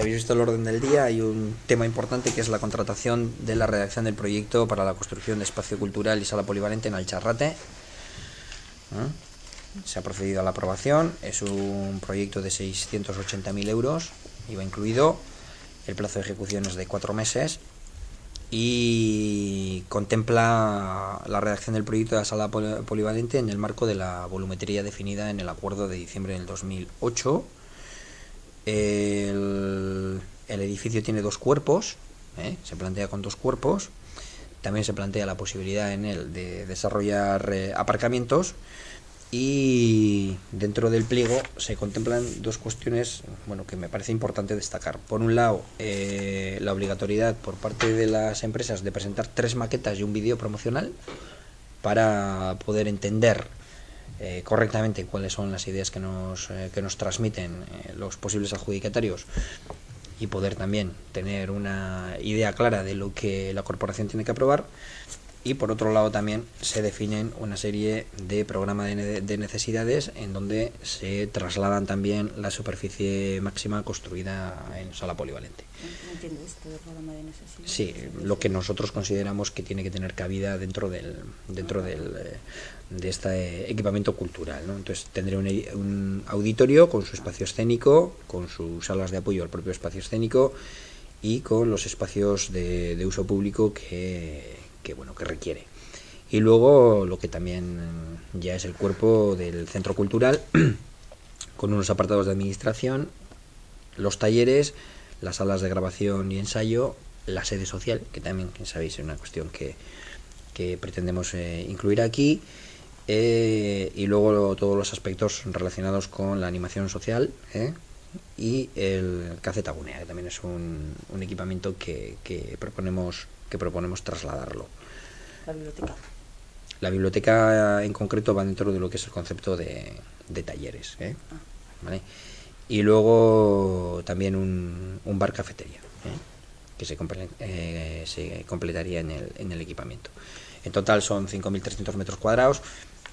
habéis visto el orden del día, hay un tema importante que es la contratación de la redacción del proyecto para la construcción de espacio cultural y sala polivalente en Alcharrate. ¿Eh? Se ha procedido a la aprobación, es un proyecto de 680.000 euros, iba incluido, el plazo de ejecución es de cuatro meses y contempla la redacción del proyecto de la sala polivalente en el marco de la volumetría definida en el acuerdo de diciembre del 2008. El, edificio tiene dos cuerpos, ¿eh? se plantea con dos cuerpos. También se plantea la posibilidad en él de desarrollar eh, aparcamientos y dentro del pliego se contemplan dos cuestiones bueno que me parece importante destacar por un lado eh, la obligatoriedad por parte de las empresas de presentar tres maquetas y un vídeo promocional para poder entender eh, correctamente cuáles son las ideas que nos, eh, que nos transmiten los posibles adjudicatarios y poder también tener una idea clara de lo que la corporación tiene que aprobar y por otro lado también se definen una serie de programas de, necesidades en donde se trasladan también la superficie máxima construida en sala polivalente. No entiendo esto del programa de necesidades. Sí, lo que nosotros consideramos que tiene que tener cabida dentro del dentro del, eh, de este equipamiento cultural. ¿no? Entonces tendré un, auditorio con su espacio escénico, con sus salas de apoyo al propio espacio escénico y con los espacios de uso público que que bueno que requiere y luego lo que también ya es el cuerpo del centro cultural con unos apartados de administración los talleres las salas de grabación y ensayo la sede social que también sabéis es una cuestión que, que pretendemos eh, incluir aquí eh, y luego todos los aspectos relacionados con la animación social ¿eh? y el Cacetagunea, que también es un, un equipamiento que, que proponemos que proponemos trasladarlo. La biblioteca. La biblioteca en concreto va dentro de lo que es el concepto de, talleres. ¿eh? Ah. Y luego también un, bar cafetería, ¿eh? que se, eh, se completaría en el, en el equipamiento. En total son 5.300 metros cuadrados.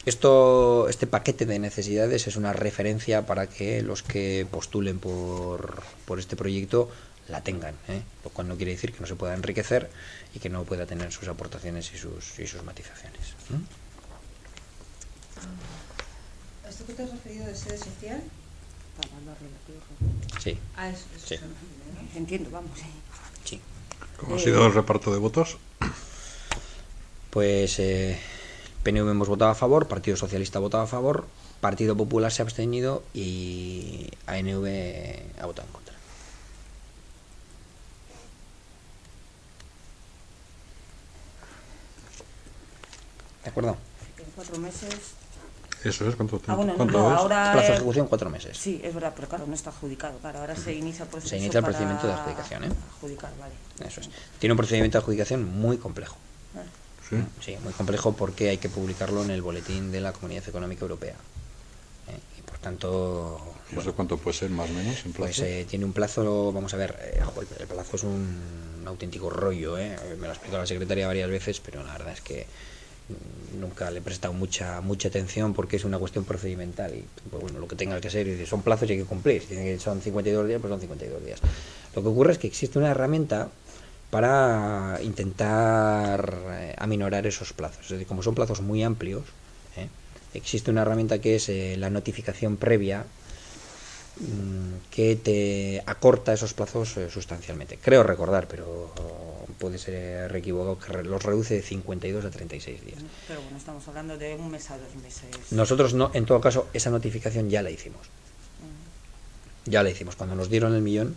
Esto, este paquete de necesidades es una referencia para que los que postulen por, por este proyecto la tengan, ¿eh? lo cual no quiere decir que no se pueda enriquecer y que no pueda tener sus aportaciones y sus, y sus matizaciones. ¿Esto que te has referido de sede social? Sí. Ah, eso, sí. Entiendo, vamos. Sí. ¿Cómo ha sido el reparto de votos? Pues eh, PNV hemos votado a favor, Partido Socialista ha votado a favor, Partido Popular se ha abstenido y ANV ha votado en contra. ¿De acuerdo? En cuatro meses. Eso es, ¿cuánto ah, bueno, ¿cuánto no, es? ahora Plazo de ejecución, cuatro meses. Sí, es verdad, pero claro, no está adjudicado. Claro, ahora se inicia el proceso. Se inicia el para procedimiento de adjudicación, ¿eh? Adjudicar, vale. Eso es. Tiene un procedimiento de adjudicación muy complejo. Ah. Sí. Sí, muy complejo porque hay que publicarlo en el boletín de la Comunidad Económica Europea. ¿eh? Y por tanto. ¿Y eso cuánto puede ser, más o menos, en plazo? Pues eh, tiene un plazo, vamos a ver, eh, joder, el plazo es un, auténtico rollo, ¿eh? Me lo ha explicado la secretaria varias veces, pero la verdad es que nunca le he prestado mucha mucha atención porque es una cuestión procedimental y pues, bueno lo que tenga que ser son plazos y hay que cumplir. Si son 52 días pues son 52 días. Lo que ocurre es que existe una herramienta para intentar eh, aminorar esos plazos. Es decir como son plazos muy amplios ¿eh? existe una herramienta que es eh, la notificación previa que te acorta esos plazos sustancialmente creo recordar pero puede ser equivocado, que los reduce de 52 a 36 días. Pero bueno, estamos hablando de un mes a dos meses. Nosotros, no, en todo caso, esa notificación ya la hicimos. Mm. Ya la hicimos. Cuando nos dieron el millón,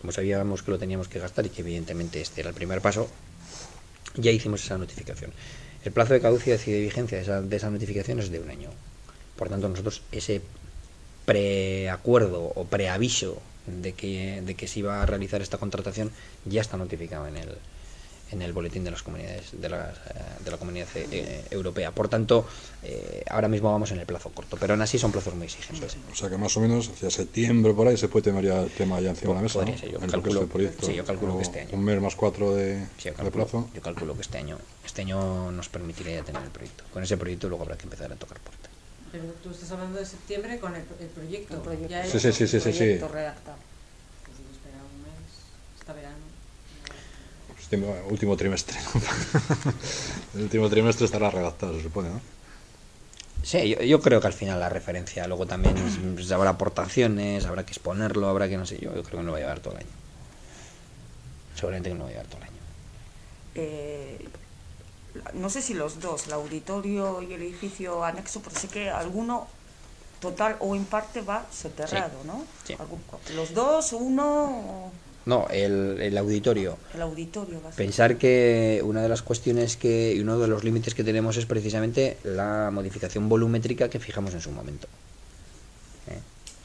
como sabíamos que lo teníamos que gastar y que evidentemente este era el primer paso, ya hicimos esa notificación. El plazo de caducidad y de vigencia de esa, de esa notificación es de un año. Por tanto, nosotros ese preacuerdo o preaviso de que, de que se iba a realizar esta contratación ya está notificado en el, en el boletín de las comunidades de la, de la comunidad eh, europea. Por tanto, eh, ahora mismo vamos en el plazo corto, pero aún así son plazos muy exigentes. O sea que más o menos hacia septiembre por ahí se puede tener ya el tema ya encima de la mesa. Podría ser, yo, calculo, sí, yo calculo que este año. Un mes más cuatro de, de, plazo. Yo calculo que este año, este año nos permitiría ya tener el proyecto. Con ese proyecto luego habrá que empezar a tocar puertas. Pero tú estás hablando de septiembre con el, proyecto. El proyecto sí, sí, sí, sí, sí, redactado. pues esperar un mes, hasta verano. Último, último trimestre. el último trimestre estará redactado, se supone, ¿no? Sí, yo, yo creo que al final la referencia, luego también pues, habrá aportaciones, habrá que exponerlo, habrá que no sé, yo, yo creo que no va a llevar todo el año. Seguramente que no va a llevar todo el año. Eh, no sé si los dos, el auditorio y el edificio anexo, pero sé que alguno total o en parte va soterrado, ¿no? Sí. Algún- los dos, uno, No, el, el auditorio. el auditorio va a ser. Pensar que una de las cuestiones que y uno de los límites que tenemos es precisamente la modificación volumétrica que fijamos en su momento.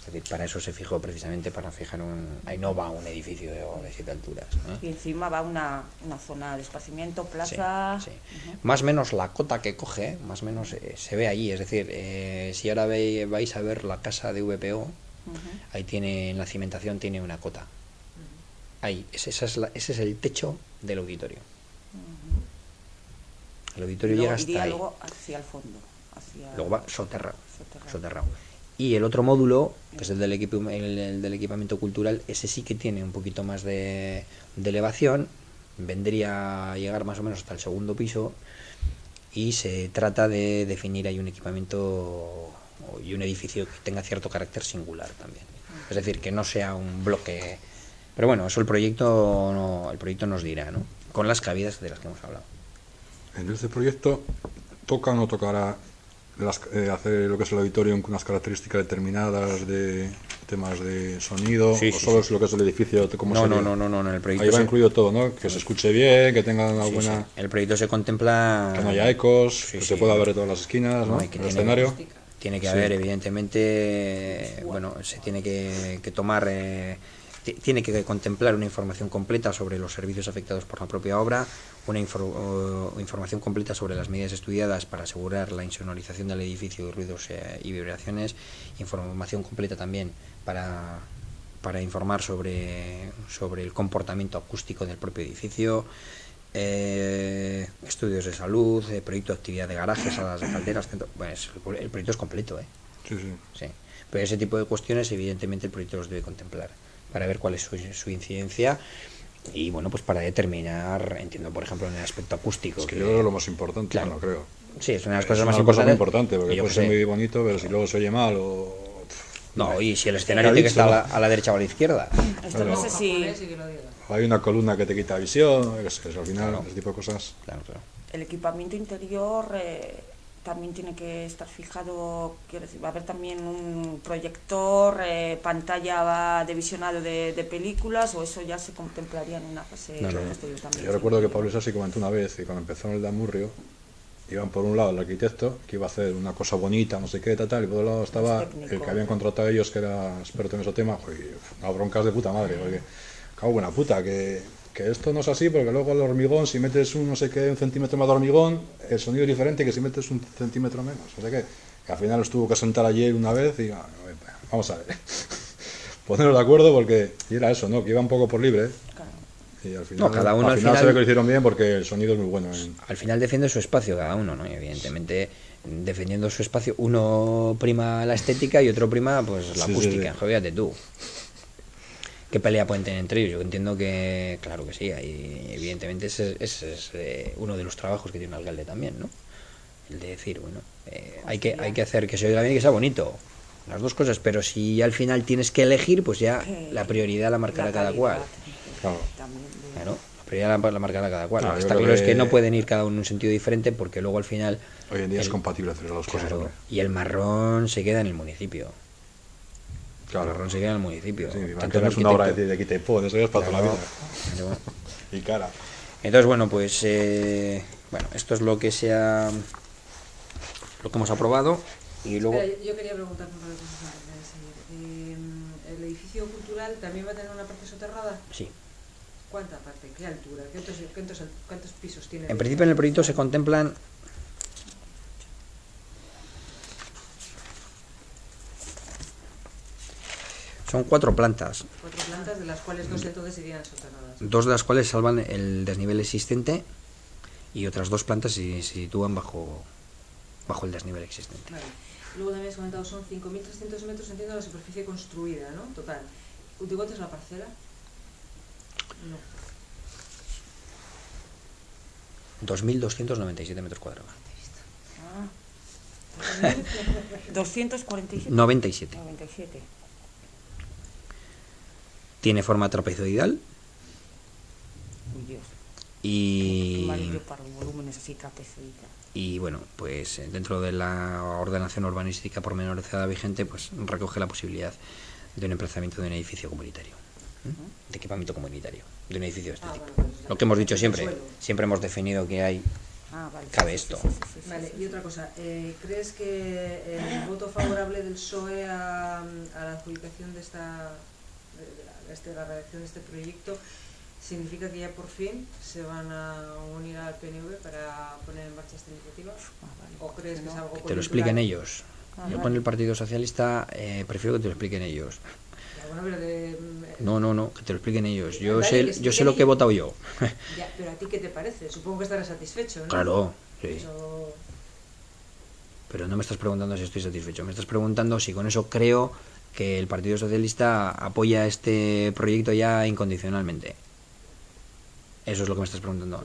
Es decir, para eso se fijó precisamente para fijar un. Ahí no va un edificio de, de siete alturas. Y encima va una, una zona de esparcimiento, plaza. Sí, sí. Más o menos la cota que coge, más o menos eh, se ve allí. Es decir, eh, si ahora ve- vais a ver la casa de VPO, ahí tiene, en la cimentación tiene una cota. Ahí, ese, esa es la- ese es el techo del auditorio. El auditorio luego llega hasta ahí. luego hacia el fondo. Hacia Luego va soterrado. Soterrado. soterrado. Y el otro módulo, que es el del, equipo, el, el del equipamiento cultural, ese sí que tiene un poquito más de, elevación, vendría a llegar más o menos hasta el segundo piso y se trata de definir ahí un equipamiento y un edificio que tenga cierto carácter singular también. Es decir, que no sea un bloque. Pero bueno, eso el proyecto, el proyecto nos dirá, ¿no? Con las cabidas de las que hemos hablado. En este proyecto, ¿toca o no tocará las- eh, hacer lo que es el auditorio con unas características determinadas de temas de sonido? Sí, ¿O sí, solo sí. es lo que es el edificio? como No, no, no, no, no, en el proyecto Ahí va se- incluido todo, ¿no? Que se escuche bien, que tengan Sí, alguna... sí. El proyecto se contempla. Que no haya ecos, que se pueda ver de todas las esquinas, ¿no? No, y que el tiene- escenario. Tiene que haber, evidentemente, bueno, se tiene que, que tomar, eh, tiene que contemplar una información completa sobre los servicios afectados por la propia obra, una infor- información completa sobre las medidas estudiadas para asegurar la insonorización del edificio de ruidos eh, y vibraciones, información completa también para, para informar sobre, sobre el comportamiento acústico del propio edificio, eh, estudios de salud, eh, proyecto de actividad de garajes, salas de calderas, centro- pues, el, el proyecto es completo, ¿eh? Sí, sí. Sí. Pero ese tipo de cuestiones, evidentemente, el proyecto los debe contemplar para ver cuál es su, su incidencia y, bueno, pues para determinar, entiendo, por ejemplo, en el aspecto acústico. Es que que- yo creo que es lo más importante, Claro. bueno, creo. Sí, es una de las Es cosas una más cosa muy importantes. importante, porque yo puede ser muy bonito, pero si luego se oye mal o... No, y si el escenario tiene que estar a ¿no? la, a la derecha o a la izquierda. Esto no sé si. Hay una columna que te quita visión, sé, eso, al final, Claro. ese tipo de cosas. Claro, claro. el equipamiento interior eh, también tiene que estar fijado, quiero decir, va a haber también un proyector, eh, pantalla va de visionado de, de películas o eso ya se contemplaría en una fase No, no, posterior también. Yo recuerdo que Pablo Sassi comentó una vez que cuando empezó en el Damurrio, iban por un lado el arquitecto, que iba a hacer una cosa bonita, no sé qué, tal, tal, y por otro lado estaba técnico. el que habían contratado ellos, que era experto en ese tema, y a broncas de puta madre, porque, cago buena puta, que, que esto no es así, porque luego el hormigón, si metes un no sé qué, un centímetro más de hormigón, el sonido es diferente que si metes un centímetro menos, no sé qué. Y al final los tuvo que sentar ayer una vez y, vamos a ver, ponernos de acuerdo, porque, y era eso, ¿no? Que iba un poco por libre, Claro. y al final, No, cada uno al al final, se ve que lo hicieron bien porque el sonido es muy bueno. en- Al final defiende su espacio cada uno, ¿no? Y evidentemente, defendiendo su espacio, uno prima la estética y otro prima pues la Sí, sí, acústica. sí. Jódete tú. ¿Qué pelea pueden tener entre ellos? Yo entiendo que, claro que sí, hay- evidentemente ese, ese es eh, uno de los trabajos que tiene un alcalde también, ¿no? El de decir, bueno, eh, hay, que, hay que hacer que se oiga bien y que sea bonito. Las dos cosas, pero si al final tienes que elegir, pues ya Que- la prioridad la marcará la cada cual. Claro. Claro, la prioridad la, la marcará cada cual. Claro, yo Está claro es que no pueden ir cada uno en un sentido diferente porque luego al final Hoy en día es compatible hacer las dos cosas. Claro, hombre. y el marrón se queda en el municipio. El Claro. marrón se queda en el municipio. Sí, Tanto el no es una obra de, de quita y pon, eso ya es para toda la vida. Y cara. Entonces, bueno, pues eh, bueno, esto es lo que se ha, lo que hemos aprobado y luego Espera, yo quería preguntar un par de cosas antes de seguir. Eh, ¿El edificio cultural también va a tener una parte soterrada? sí. ¿Cuánta parte? ¿Qué altura? ¿Cuántos, cuántos, cuántos pisos tiene? En principio en el proyecto se contemplan son cuatro plantas, Cuatro plantas, de las cuales dos entonces irían soterradas. dos de las cuales salvan el desnivel existente y otras dos plantas se, se sitúan bajo bajo el desnivel existente. Vale. Luego también has comentado son 5.300 metros, entiendo, la superficie construida, ¿no? Total. ¿Utigote es la parcela? No. 2.297 metros cuadrados. Ah. 247. 97. 97. Tiene forma trapezoidal y, Amarillo para volúmenes así trapezoidal. y bueno, pues eh, dentro de la ordenación urbanística pormenorizada vigente, pues recoge la posibilidad de un emplazamiento de un edificio comunitario, ¿eh? de equipamiento comunitario, de un edificio de este Ah, tipo. bueno, pues Lo que hemos dicho siempre, siempre hemos definido que hay Ah, vale. Cabe sí, esto. sí, sí, Vale, y otra cosa, eh, ¿crees que el voto favorable del PSOE a, a la adjudicación de esta de, de la, de este- la redacción de este proyecto significa que ya por fin se van a unir al PNV para poner en marcha esta iniciativa? Ah, vale. ¿O crees que es algo que te lo expliquen ellos. Ah, Yo vale. con el Partido Socialista eh, prefiero que te lo expliquen ellos. Ya, bueno, pero de, mm, No, no, no, que te lo expliquen ellos. Yo Vale, sé, yo sé lo que he votado yo. ya, pero a ti qué te parece? Supongo que estarás satisfecho, ¿no? Claro, sí. Eso- Pero no me estás preguntando si estoy satisfecho. Me estás preguntando si con eso creo que el Partido Socialista apoya este proyecto ya incondicionalmente. Eso es lo que me estás preguntando.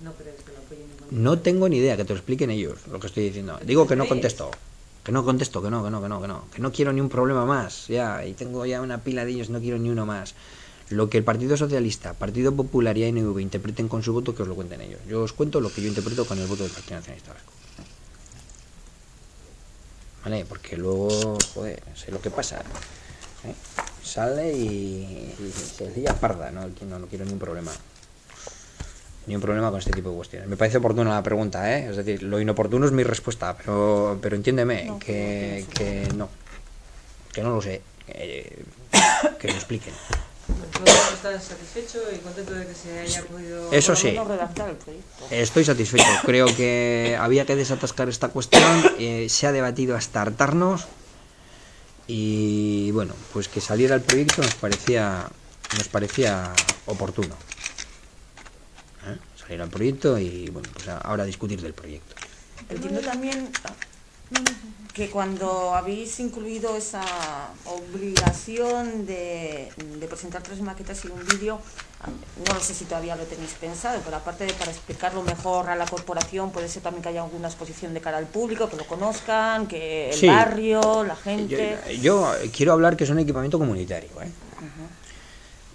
no crees que lo apoyen No tengo ni idea, que te lo expliquen ellos lo que estoy diciendo. Digo que no contesto. Que no contesto, que no, que no, que no, que no. Que no quiero ni un problema más. Ya, y tengo ya una pila de ellos, no quiero ni uno más. Lo que el Partido Socialista, Partido Popular y ANV interpreten con su voto, que os lo cuenten ellos. Yo os cuento lo que yo interpreto con el voto del Partido Nacionalista Vasco. ¿Vale? Porque luego, joder, sé lo que pasa. ¿eh? Sale y, y se lía parda, ¿no? No, no quiero ni un problema. Ni un problema con este tipo de cuestiones. Me parece oportuna la pregunta, ¿eh? Es decir, lo inoportuno es mi respuesta, pero, pero entiéndeme No, que, no que no. Que no lo sé. eh, que lo expliquen. Estás satisfecho y contento de que se haya podido... Eso sí. redactar el proyecto. Estoy satisfecho. Creo que había que desatascar esta cuestión. eh, se ha debatido hasta hartarnos. Y bueno, pues que saliera el proyecto nos parecía, nos parecía oportuno. ¿Eh? Salir al proyecto y bueno, pues ahora discutir del proyecto. Entiendo también que cuando habéis incluido esa obligación de, de presentar tres maquetas y un vídeo, no lo sé si todavía lo tenéis pensado, pero aparte de para explicarlo mejor a la corporación, puede ser también que haya alguna exposición de cara al público, que lo conozcan, que el Sí. barrio, la gente... yo quiero hablar que es un equipamiento comunitario, ¿eh?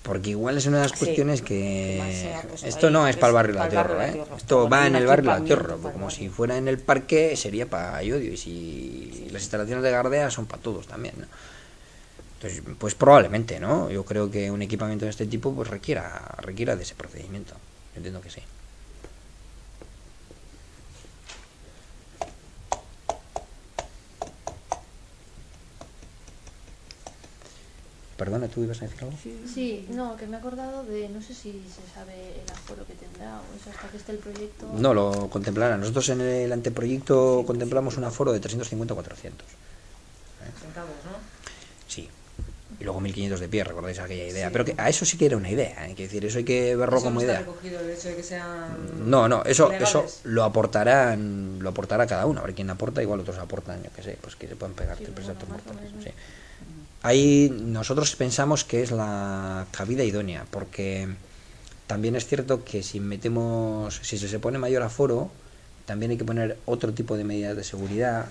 Porque igual es una de las cuestiones que... pues, Esto no es para el barrio La Tierra, ¿eh? Esto va en el barrio La Tierra, como si fuera en el parque sería para Llodio y si las instalaciones de Gardea son para todos también, ¿no? Entonces, pues probablemente, ¿no? Yo creo que un equipamiento de este tipo pues requiera, requiera de ese procedimiento. Entiendo que sí. Perdona, ¿tú ibas a decir algo? Sí, no, que me he acordado de, no sé si se sabe el aforo que tendrá o eso hasta que esté el proyecto. No, lo contemplarán. Nosotros en el anteproyecto contemplamos un aforo de 350 400. Sentados, ¿no? Sí. Y luego 1500 de pie, recordáis aquella idea. Pero que a eso sí que era una idea, ¿eh? Hay que decir, eso hay que verlo Eso no como está idea. recogido el hecho de que sean... No, no, eso, legales. eso lo aportarán, lo aportará cada uno. A ver quién aporta, igual otros aportan, yo qué sé, pues que se pueden pegar Sí, tres bueno, actos más o mortales, menos. sí. Ahí nosotros pensamos que es la cabida idónea, porque también es cierto que si metemos, si se, pone mayor aforo, también hay que poner otro tipo de medidas de seguridad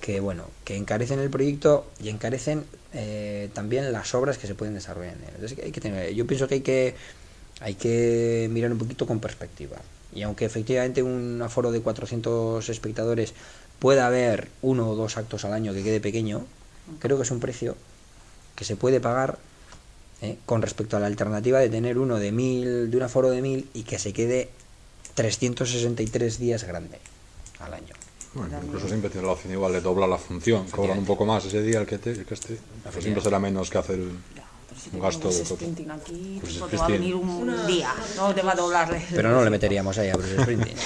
que bueno, que encarecen el proyecto y encarecen eh, también las obras que se pueden desarrollar en él. Entonces hay que tener, yo pienso que hay que hay que mirar un poquito con perspectiva. Y aunque efectivamente un aforo de 400 espectadores pueda haber uno o dos actos al año que quede pequeño, creo que es un precio que se puede pagar ¿eh? con respecto a la alternativa de tener uno de mil, de un aforo de mil y que se quede 363 días grande al año. Bueno, incluso siempre tiene la opción igual de doblar la función, cobran un poco más ese día el que, te, el que esté. Pero siempre será menos que hacer un gasto de sprinting aquí, Pues es te va a sprinting. venir un día, no te va a doblar. Pero no le meteríamos ahí a Bruce Springsteen.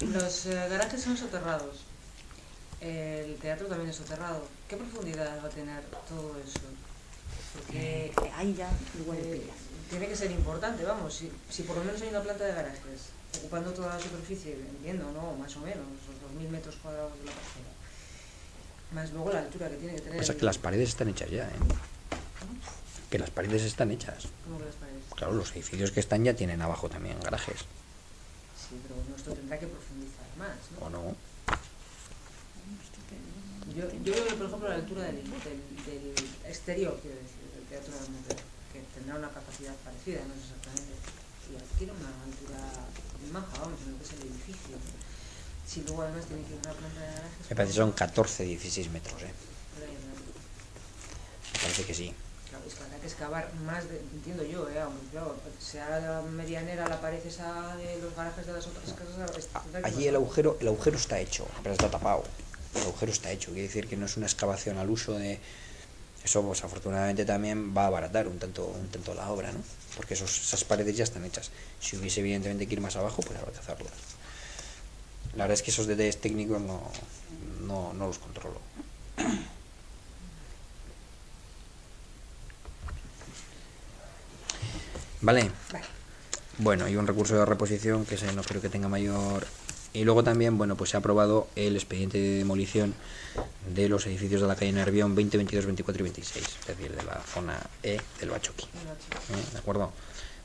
Los eh, garajes son soterrados. El teatro también es soterrado. ¿Qué profundidad va a tener todo eso? Porque Eh, ahí ya, igual eh, pillas. tiene que ser importante, vamos. Si, si por lo menos hay una planta de garajes ocupando toda la superficie, entiendo, ¿no? Más o menos, esos 2.000 metros cuadrados de la parcela. Más luego la altura que tiene que tener. Pasa que las paredes están hechas ya, ¿eh? Que las paredes están hechas. ¿Cómo que las paredes? Claro, los edificios que están ya tienen abajo también garajes. Sí, pero nuestro tendrá que profundizar más, ¿no? ¿O no? Yo, yo creo que, por ejemplo, la altura del, del, del exterior, quiero decir, del Teatro de la Mujer, que tendrá una capacidad parecida, no sé exactamente, y adquiere una altura maja, vamos, en lo que es el edificio. Si luego además tiene que ir una planta de garajes... Me parece que son 14, 16 metros, ¿eh? Me parece que sí. Claro, es que habrá que excavar más, de, entiendo yo, ¿eh? Aunque, claro, sea la medianera la pared esa de los garajes de las otras casas... es- A- tendrá que Allí el agujero, el agujero está hecho, pero está tapado. El agujero está hecho, quiere decir que no es una excavación al uso de. Eso, pues afortunadamente también va a abaratar un tanto, un tanto la obra, ¿no? Porque esos, esas paredes ya están hechas. Si hubiese evidentemente que ir más abajo, pues habrá que hacerlo. La verdad es que esos detalles técnicos no, no, no los controlo. Vale. Vale. Bueno, hay un recurso de reposición que ese no creo que tenga mayor. Y luego también, bueno, pues se ha aprobado el expediente de demolición de los edificios de la calle Nervión 20, 22, 24 y 26, es decir, de la zona E del Bachoqui. ¿eh? ¿De acuerdo?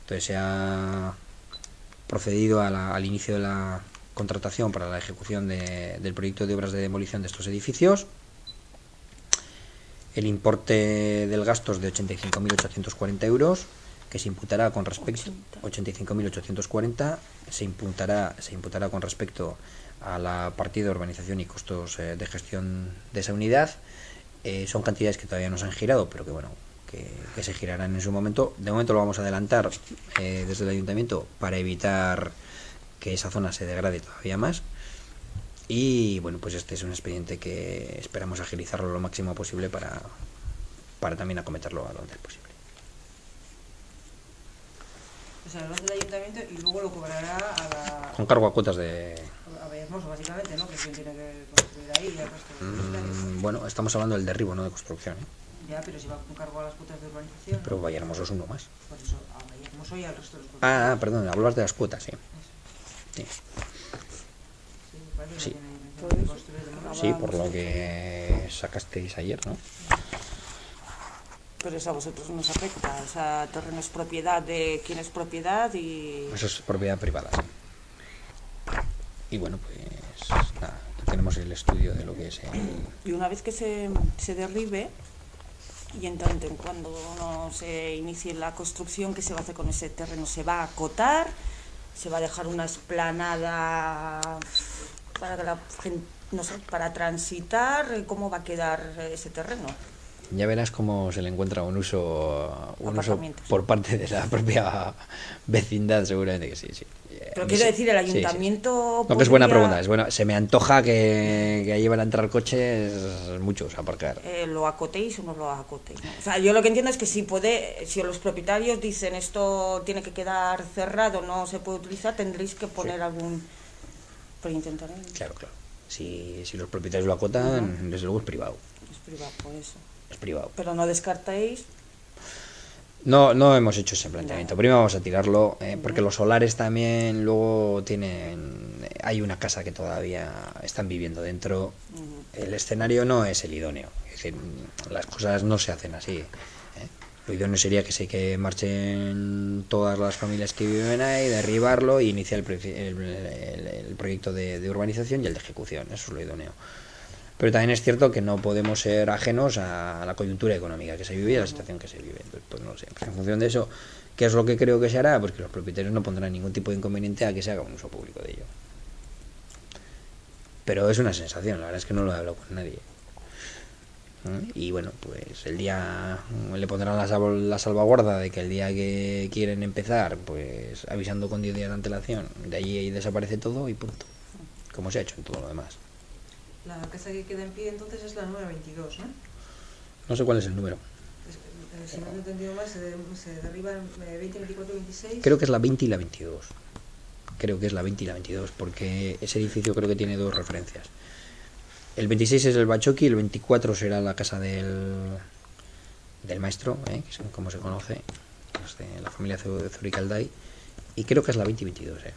Entonces se ha procedido a la- al inicio de la contratación para la ejecución de- del proyecto de obras de demolición de estos edificios. El importe del gasto es de 85.840 euros, que se imputará con respecto 85.840 se imputará se imputará con respecto a la partida de urbanización y costos eh, de gestión de esa unidad. Eh, son cantidades que todavía no se han girado, pero que bueno, que, que se girarán en su momento. De momento lo vamos a adelantar eh, desde el ayuntamiento para evitar que esa zona se degrade todavía más. Y bueno, pues este es un expediente que esperamos agilizarlo lo máximo posible para, para también acometerlo lo antes posible. O sea, lo hace el ayuntamiento y luego lo cobrará a la... Con cargo a cuotas de... A Vallehermoso, básicamente, ¿no? Que es quien tiene que construir ahí y el resto de. Mm, bueno, estamos hablando del derribo, no de construcción. ¿eh? Ya, pero si va con cargo a las cuotas de urbanización... Pero. Vallehermoso es uno más. Por eso, a Vallehermoso y al resto de los Ah, ah, perdón, hablas de las cuotas, sí. Eso. Sí, Sí, Sí. sí por lo que sacasteis ayer, ¿no? Pero eso a vosotros no os afecta. O sea, terreno es propiedad de quien es propiedad y... Eso es propiedad privada. Y bueno, pues nada, tenemos el estudio de lo que es el... Y una vez que se, se derribe, y en tanto en cuando no se inicie la construcción, ¿qué se va a hacer con ese terreno? ¿Se va a acotar? ¿Se va a dejar una esplanada para que la gente, no sé, para transitar? ¿Cómo va a quedar ese terreno? Ya verás cómo se le encuentra un uso, un uso por parte de la propia vecindad, seguramente que sí, sí. Pero quiero decir, el Sí, sí. ayuntamiento... No, que es buena pregunta. Es buena. Se me antoja que, que allí van a entrar coches muchos a aparcar. eh, lo acotéis o no lo acotéis. O sea, yo lo que entiendo es que si puede, si los propietarios dicen esto tiene que quedar cerrado, no se puede utilizar, tendréis que poner algún... Pero intentaré. Claro, claro. Si, si los propietarios lo acotan, desde luego es privado. Es privado, por eso. Es privado. Pero no descartéis. No, no hemos hecho ese planteamiento. Primero vamos a tirarlo, eh, porque los solares también luego tienen. Hay una casa que todavía están viviendo dentro. El escenario no es el idóneo. Es decir, las cosas no se hacen así. ¿eh? Lo idóneo sería que se que marchen todas las familias que viven ahí, derribarlo e iniciar el, el- el- el proyecto de, de urbanización y el de ejecución. Eso es lo idóneo. Pero también es cierto que no podemos ser ajenos a la coyuntura económica que se vive y a la situación que se vive. Entonces, pues no sé. En función de eso, ¿qué es lo que creo que se hará? Pues que los propietarios no pondrán ningún tipo de inconveniente a que se haga un uso público de ello. Pero es una sensación, la verdad es que no lo he hablado con nadie. ¿Mm? Y bueno, pues el día le pondrán la, la salvaguarda de que el día que quieren empezar, pues avisando con 10 días de antelación, de allí ahí desaparece todo y punto. Como se ha hecho en todo lo demás. La casa que queda en pie entonces es la 922, ¿no? No sé cuál es el número. Es- eh, si no he entendido mal, se, se derriban eh, 20, 24, 26. Creo que es la 20 y la 22. Creo que es la 20 y la 22, porque ese edificio creo que tiene dos referencias. El 26 es el Bachoqui, el 24 será la casa del, del maestro, ¿eh? que es como se conoce, de la familia Zuricalday, y creo que es la 20 y 22. ¿eh?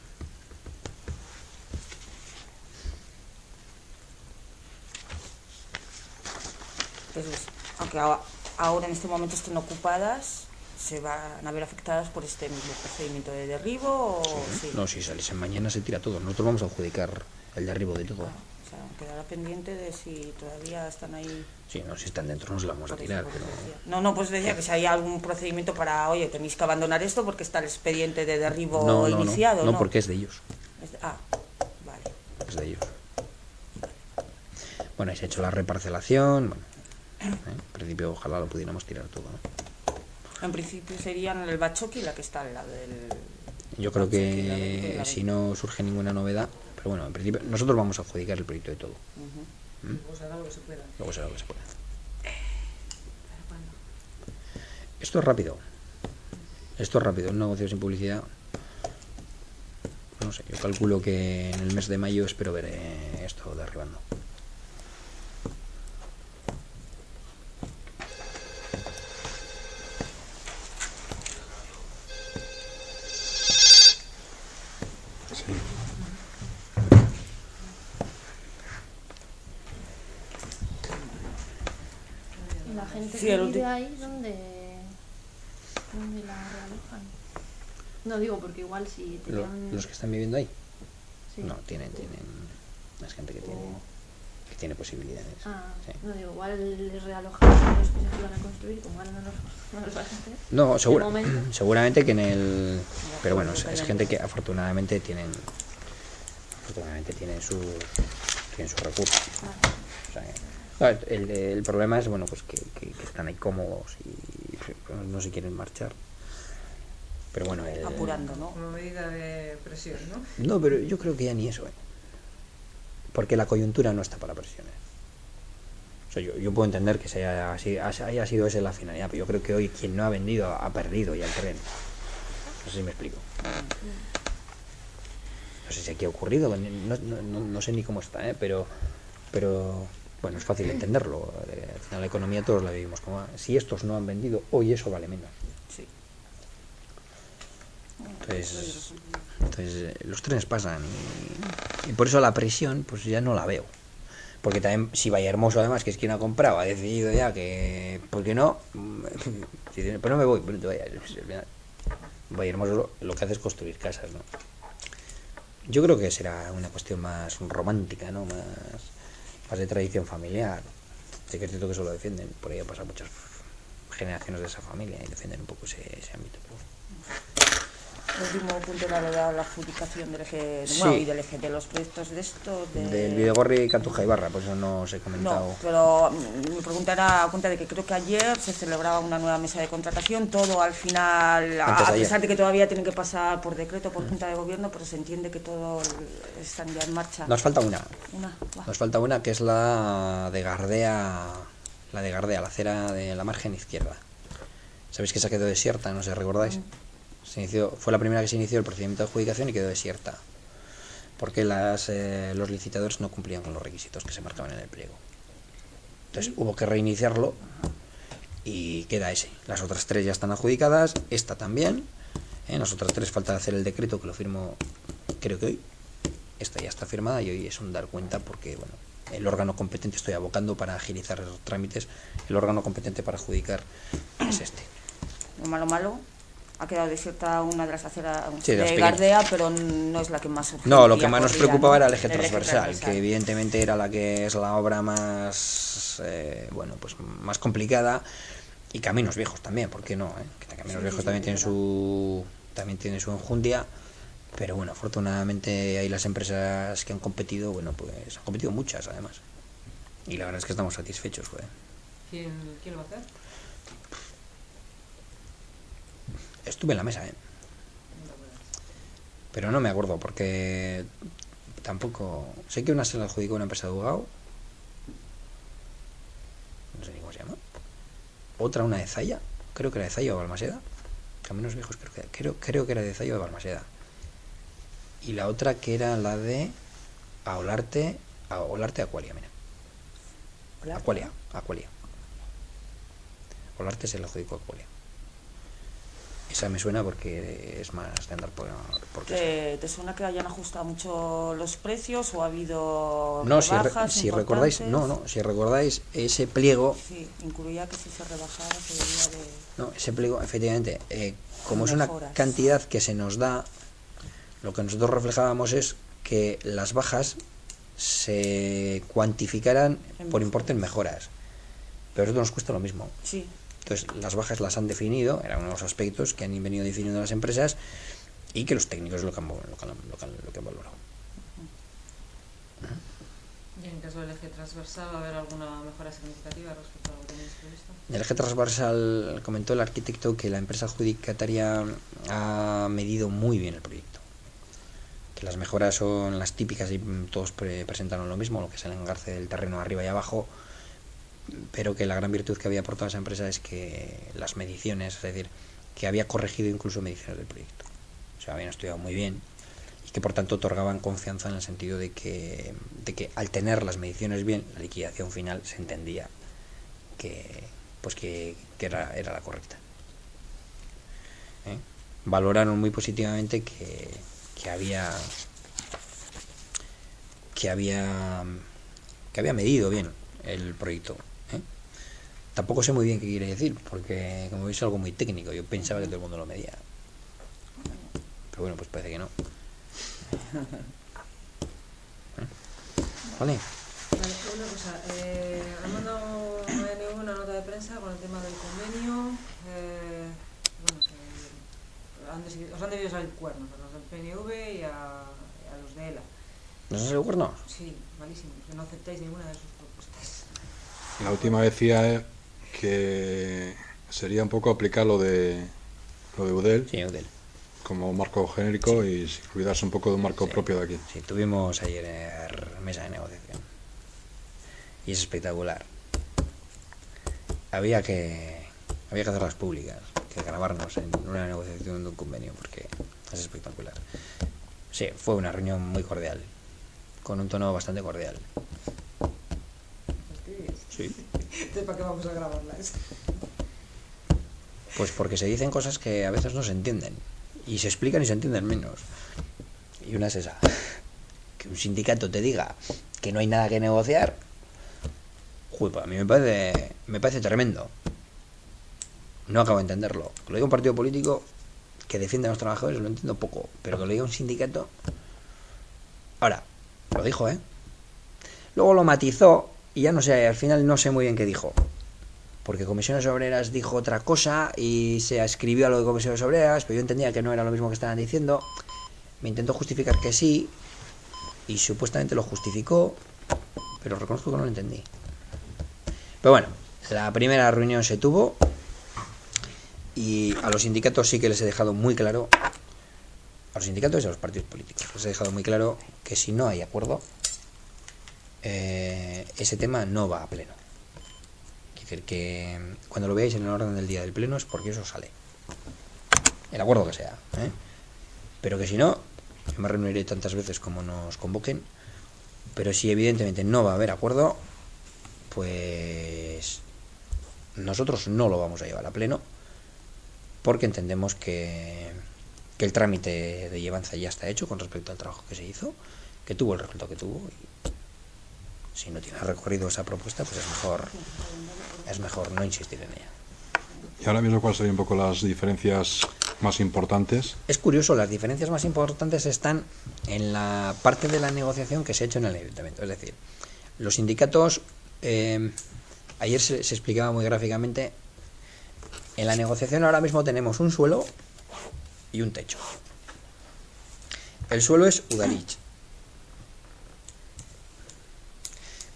Eso es. Aunque ahora en este momento estén ocupadas, se van a ver afectadas por este mismo procedimiento de derribo o sí? No, si saliesen mañana se tira todo. Nosotros vamos a adjudicar el derribo de todo. Ah, o sea, quedará pendiente de si todavía están ahí. Sí, no, si están dentro no se la vamos a eso, tirar. Pero... No, no, pues decía que si hay algún procedimiento para, oye, tenéis que abandonar esto porque está el expediente de derribo No, no, iniciado, no, ¿no? porque es de ellos. Es de- ah, vale. Es de ellos. Bueno, se ha hecho la reparcelación. Bueno. En principio ojalá lo pudiéramos tirar todo. ¿no? En principio serían el Bachoqui la que está al lado del... Yo creo Bachoqui, la de- que la si no surge ninguna novedad, pero bueno, en principio nosotros vamos a adjudicar el proyecto de todo. Ujú. O sea, lo que se pueda. Luego será lo que se pueda. Esto es rápido. Esto es rápido, un negocio sin publicidad. No sé, yo calculo que en el mes de mayo espero ver eh, esto derribando. Sí. Y la gente Sí, que el vive ulti- ahí, ¿dónde, ¿dónde la realojan? No digo porque igual si Lo- tenían... los que están viviendo ahí, sí. no, tienen, tienen, es gente que tiene, que tiene posibilidades. Ah, sí. no digo, igual les realojan los que se van a construir, como ahora no los, no los van a hacer. No, segura- seguramente que en el... Pero bueno, es, es gente que afortunadamente tienen... Afortunadamente tienen sus, tienen sus recursos. Vale. O sea, que- el, el problema es, bueno, pues que, que- que están ahí cómodos y pues, no se quieren marchar. Pero bueno, el- Apurando, ¿no? Como medida de presión, ¿no? No, pero yo creo que ya ni eso, ¿eh? Porque la coyuntura no está para presiones. O sea, yo, yo puedo entender que se haya, haya sido esa la finalidad, pero yo creo que hoy quien no ha vendido ha perdido ya el tren. No sé si me explico. No sé si aquí ha ocurrido, no, no- no- no sé ni cómo está, ¿eh? pero, pero bueno, es fácil entenderlo. Eh, Al final la economía todos la vivimos como, ah, si estos no han vendido, hoy eso vale menos. Sí. Entonces, entonces eh, los trenes pasan y, y por eso la presión pues ya no la veo. Porque también si Valle Hermoso además, que es quien ha comprado, ha decidido ya que, ¿por qué no? Pero no me voy, pero te vayas. Valle Hermoso lo, lo que hace es construir casas, ¿no? Yo creo que será una cuestión más romántica, ¿no? Más, más de tradición familiar. Sí que es cierto que eso lo defienden, por ahí han pasado muchas generaciones de esa familia y defienden un poco ese, ese ámbito. Último punto era lo de la adjudicación del eje, Sí. bueno, y del eje de los proyectos de estos. De... Del Videgorri, Cantuja y Barra, por eso no os he comentado. No, pero mm, mi pregunta era a cuenta de que creo que ayer se celebraba una nueva mesa de contratación, todo al final, a, pesar de que todavía tienen que pasar por decreto, por junta de gobierno, pero se entiende que todo están ya en marcha. Nos falta una. Nos falta una que es la de Gardea, la de Gardea, la acera de la margen izquierda. Sabéis que se quedó desierta, no sé, ¿recordáis? Se inició, fue la primera que se inició el procedimiento de adjudicación y quedó desierta. Porque las, eh, los licitadores no cumplían con los requisitos que se marcaban en el pliego. Entonces hubo que reiniciarlo y queda ese. Las otras tres ya están adjudicadas, esta también. ¿eh? Las otras tres falta hacer el decreto que lo firmo creo que hoy. Esta ya está firmada y hoy es un dar cuenta porque bueno, el órgano competente estoy abocando para agilizar los trámites. El órgano competente para adjudicar es este. Lo malo, malo. Ha quedado desierta una de las aceras Sí, las de. Gardea, pero no es la que más No, lo que más nos preocupaba ¿no? era el eje El transversal, transversal. que evidentemente era la que es la obra más, eh, bueno, pues más complicada y caminos viejos también, ¿por qué no? eh? Que caminos Sí, viejos sí, también sí, tiene su, también tiene su enjundia, pero bueno, afortunadamente hay las empresas que han competido, bueno, pues han competido muchas además, y la verdad es que estamos satisfechos, joder. ¿Quién, quién lo va a hacer? Estuve en la mesa, ¿eh? Pero no me acuerdo porque tampoco. Sé que una se la adjudicó una empresa de Ugao. No sé ni cómo se llama. Otra, una de Zaya. Creo que era de Zaya o Balmaseda. Caminos viejos, creo que, creo, creo que era de Zaya o de Balmaseda. Y la otra que era la de Aolarte. Aolarte Acualia, mira. Acualia, Acualia. Olarte se la adjudicó Acualia. Esa me suena porque es más de andar por, por. ¿Te, te suena que hayan ajustado mucho los precios o ha habido No, si, re- rebajas si recordáis, no, no, si recordáis ese pliego, Sí, incluía que si se rebajara se debía de... no, ese pliego, efectivamente, eh, como es una cantidad que se nos da, lo que nosotros reflejábamos es que las bajas se cuantificaran por importe en mejoras. Pero a nosotros nos cuesta lo mismo. Sí, Entonces, las bajas las han definido, era uno de los aspectos que han venido definiendo las empresas y que los técnicos lo que han, lo que han- lo que han- lo que han valorado. Y en caso del eje transversal, ¿va a haber alguna mejora significativa respecto a lo que tenéis previsto? En el eje transversal comentó el arquitecto que la empresa adjudicataria ha medido muy bien el proyecto. Que las mejoras son las típicas y todos pre- presentaron lo mismo, lo que es el engarce del terreno arriba y abajo, pero que la gran virtud que había aportado esa empresa es que las mediciones, es decir, que había corregido incluso mediciones del proyecto. O sea, habían estudiado muy bien y que por tanto otorgaban confianza en el sentido de que, de que al tener las mediciones bien, la liquidación final se entendía que pues que, que era, era la correcta. ¿Eh? Valoraron muy positivamente que, que había que había que había medido bien el proyecto. Tampoco sé muy bien qué quiere decir, porque como veis es algo muy técnico. Yo pensaba que todo el mundo lo medía. Pero bueno, pues parece que no. ¿Eh? ¿Vale? Vale, una cosa, eh, han mandado a una nota de prensa con el tema del convenio. Eh, bueno, que han decidido- os han debido salir cuernos a los del PNV y a, los de ELA. ¿No es el cuerno? Sí, malísimo, que no aceptáis ninguna de sus propuestas. La última decía eh, que sería un poco aplicar lo de lo de Udel Sí, como marco genérico y si- cuidarse un poco de un marco Sí. propio de aquí. Sí, tuvimos ayer eh, mesa de negociación. Y es espectacular. Había que había que hacerlas públicas, que grabarnos en una negociación de un convenio, porque es espectacular. Sí, fue una reunión muy cordial, con un tono bastante cordial. Sí. Entonces, ¿para qué vamos a? Pues porque se dicen cosas que a veces no se entienden. Y se explican y se entienden menos. Y una es esa. Que un sindicato te diga que no hay nada que negociar. Pues a mí me parece, me parece tremendo. No acabo de entenderlo. Que lo diga un partido político que defiende a los trabajadores lo entiendo poco. Pero que lo diga un sindicato... Ahora, lo dijo, ¿eh? Luego lo matizó y ya no sé, al final no sé muy bien qué dijo porque Comisiones Obreras dijo otra cosa y se escribió a lo de Comisiones Obreras, pero yo entendía que no era lo mismo que estaban diciendo. Me intentó justificar que sí y supuestamente lo justificó, pero reconozco que no lo entendí. Pero bueno, la primera reunión se tuvo y a los sindicatos sí que les he dejado muy claro, a los sindicatos y a los partidos políticos, les he dejado muy claro que si no hay acuerdo, eh, ese tema no va a pleno. Es decir, que cuando lo veáis en el orden del día del pleno es porque eso sale. El acuerdo que sea. ¿eh? Pero que si no, yo me reuniré tantas veces como nos convoquen. Pero si evidentemente no va a haber acuerdo, pues nosotros no lo vamos a llevar a pleno. Porque entendemos que, que el trámite de llevanza ya está hecho con respecto al trabajo que se hizo, que tuvo el resultado que tuvo. Si no tiene recorrido esa propuesta, pues es mejor es mejor no insistir en ella. Y ahora mismo, ¿cuáles serían un poco las diferencias más importantes? Es curioso, las diferencias más importantes están en la parte de la negociación que se ha hecho en el ayuntamiento. Es decir, los sindicatos, eh, ayer se, se explicaba muy gráficamente, en la negociación ahora mismo tenemos un suelo y un techo. El suelo es Udalich,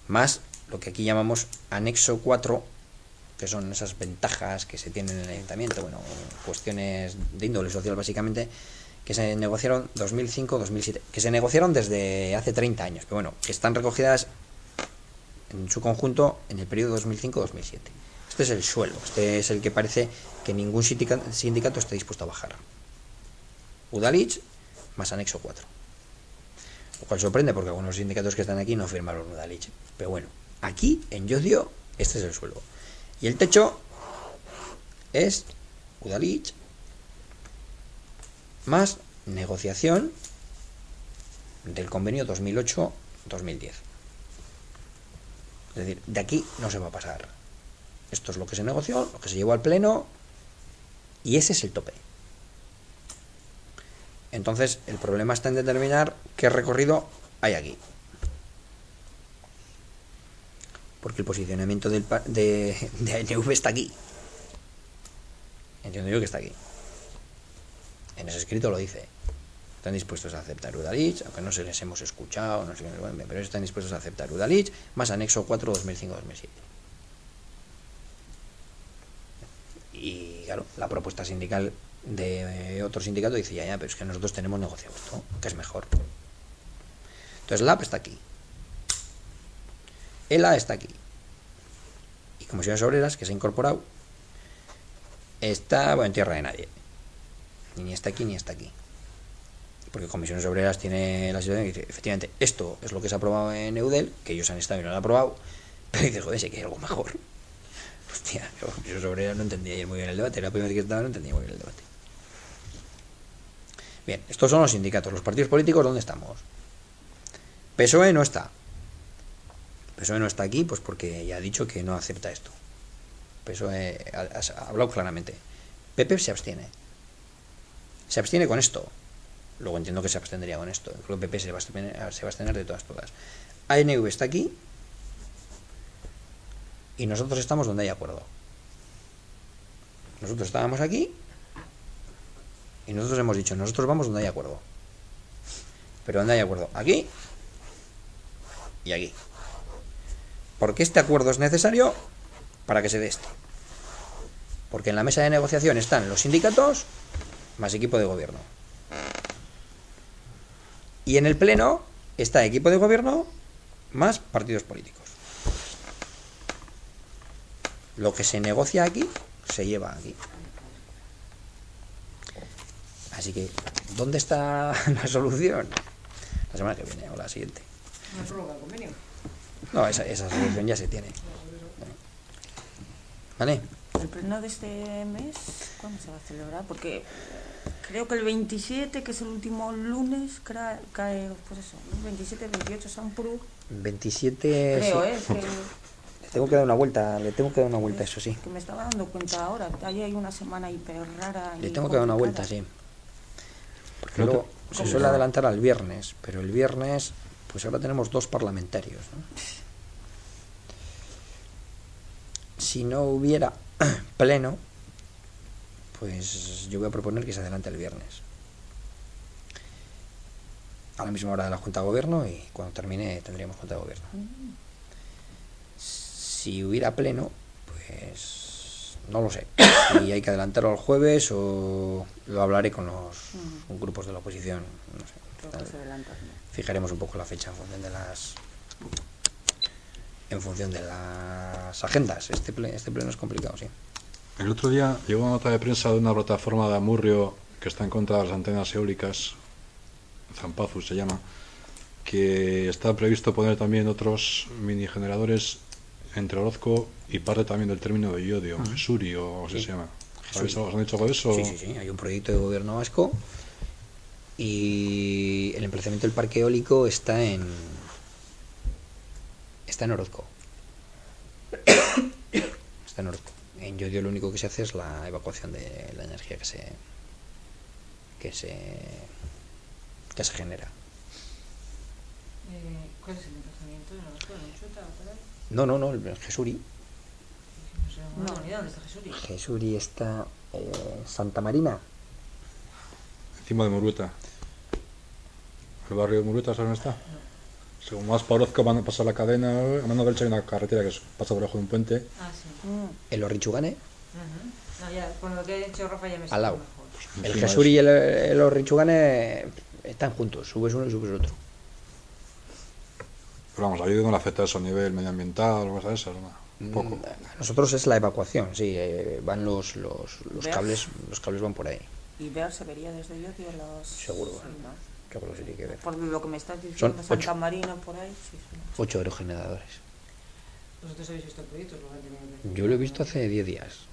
más lo que aquí llamamos anexo 4, que son esas ventajas que se tienen en el ayuntamiento, bueno, cuestiones de índole social básicamente, que se negociaron 2005-2007, que se negociaron desde hace 30 años, pero bueno, que están recogidas en su conjunto en el periodo 2005-2007. Este es el suelo, este es el que parece que ningún sindica- sindicato está dispuesto a bajar. Udalich más anexo 4. Lo cual sorprende porque algunos sindicatos que están aquí no firmaron Udalich. Pero bueno, aquí en Yodio, este es el suelo. Y el techo es Udalich más negociación del convenio 2008-2010. Es decir, de aquí no se va a pasar. Esto es lo que se negoció, lo que se llevó al pleno y ese es el tope. Entonces, el problema está en determinar qué recorrido hay aquí. Porque el posicionamiento de, de ANV está aquí. Entiendo yo que está aquí. En ese escrito lo dice. Están dispuestos a aceptar Udalich, aunque no se les hemos escuchado, no sé pero están dispuestos a aceptar Udalich, más anexo 4 2005-2007. Y claro, la propuesta sindical de otro sindicato dice, ya, ya, pero es que nosotros tenemos negociado esto, que es mejor. Entonces LAP está aquí. ELA está aquí. Y Comisiones Obreras, que se ha incorporado, está bueno, en tierra de nadie. Ni está aquí ni está aquí. Porque Comisiones Obreras tiene la situación que efectivamente, esto es lo que se ha aprobado en EUDEL, que ellos han estado y no lo han aprobado, pero dice, joder, sé que hay algo mejor. Hostia, yo, Obreras no entendía muy bien el debate, la primera vez que estaba, no entendía muy bien el debate. Bien, estos son los sindicatos. Los partidos políticos, ¿dónde estamos? PSOE no está. PSOE no está aquí, pues porque ya ha dicho que no acepta esto. PSOE ha, ha- ha hablado claramente. PP se abstiene. Se abstiene con esto. Luego entiendo que se abstendría con esto. Creo PP se va a abstener, se va a abstener de todas, todas. ANV está aquí. Y nosotros estamos donde hay acuerdo. Nosotros estábamos aquí. Nosotros hemos dicho, nosotros vamos donde hay acuerdo. Pero donde hay acuerdo. Aquí y aquí. Porque este acuerdo es necesario para que se dé este. Porque en la mesa de negociación están los sindicatos más equipo de gobierno. Y en el pleno está equipo de gobierno más partidos políticos. Lo que se negocia aquí se lleva aquí. Así que, ¿dónde está la solución? La semana que viene o la siguiente. No prórroga el convenio. No, esa, esa solución ya se tiene. ¿Vale? El pleno de este mes, ¿cuándo se va a celebrar? Porque creo que el 27, que es el último lunes, cae, pues eso, ¿no? 27, 28, San Pru. 27. Creo, sí. ¿eh? Es que, Le tengo que dar una vuelta, le tengo que dar una vuelta, eso sí. que me estaba dando cuenta ahora. Ahí hay una semana hiper rara. Le tengo que dar una vuelta, sí. Porque No te- luego se suele adelantar al viernes, pero el viernes, pues ahora tenemos dos parlamentarios. ¿no? Si no hubiera pleno, pues yo voy a proponer que se adelante el viernes. A la misma hora de la Junta de Gobierno y cuando termine tendríamos Junta de Gobierno. Si hubiera pleno, pues no lo sé. Si hay que adelantarlo al jueves o lo hablaré con los grupos de la oposición. No sé. Creo que se adelanta, ¿no? Fijaremos un poco la fecha en función de las en función de las agendas. Este pleno, este pleno es complicado, sí. El otro día llegó una nota de prensa de una plataforma de Amurrio que está en contra de las antenas eólicas, Zampazu se llama, que está previsto poner también otros mini generadores entre Orozco y parte también del término de iodio, Suri o Sí. se llama. ¿Os han dicho algo de eso? Sí, sí, sí. Hay un proyecto de gobierno vasco y el emplazamiento del parque eólico está en está en Orozco. Está en Orozco. En Llodio lo único que se hace es la evacuación de la energía que se que se que se genera. Eh, ¿Cuál es el emplazamiento? ¿En Orozco? ¿En Unchuta? o por ahí? No, no, no, el Jesuri. No dónde está Jesuri. Jesuri está eh, Santa Marina. Encima de Murueta. ¿El barrio de Murueta sabes dónde está? Según más Orozco van a pasar la cadena, a mano derecha hay una carretera que pasa por debajo de un puente. Ah, sí. Mm. El Orrichugane, Ujú. No, ya, con lo que ha dicho Rafa ya me Al lado. mejor. el Jesuri es- y el, el Orrichugane están juntos. Subes uno y subes el otro. Pero vamos, ahí no le afecta eso a nivel medioambiental o cosas de esas, ¿no? Un poco. A nosotros es la evacuación, sí, eh, van los, los, los cables, los cables van por ahí. Y ver se vería desde Llodio los... Seguro, sí. ¿no? Por lo que me estás Son diciendo, Santa ocho. Marina por ahí, sí, sí. Ocho aerogeneradores. ¿Vosotros habéis visto el proyecto? Yo lo he visto hace 10 días. ¿Y qué,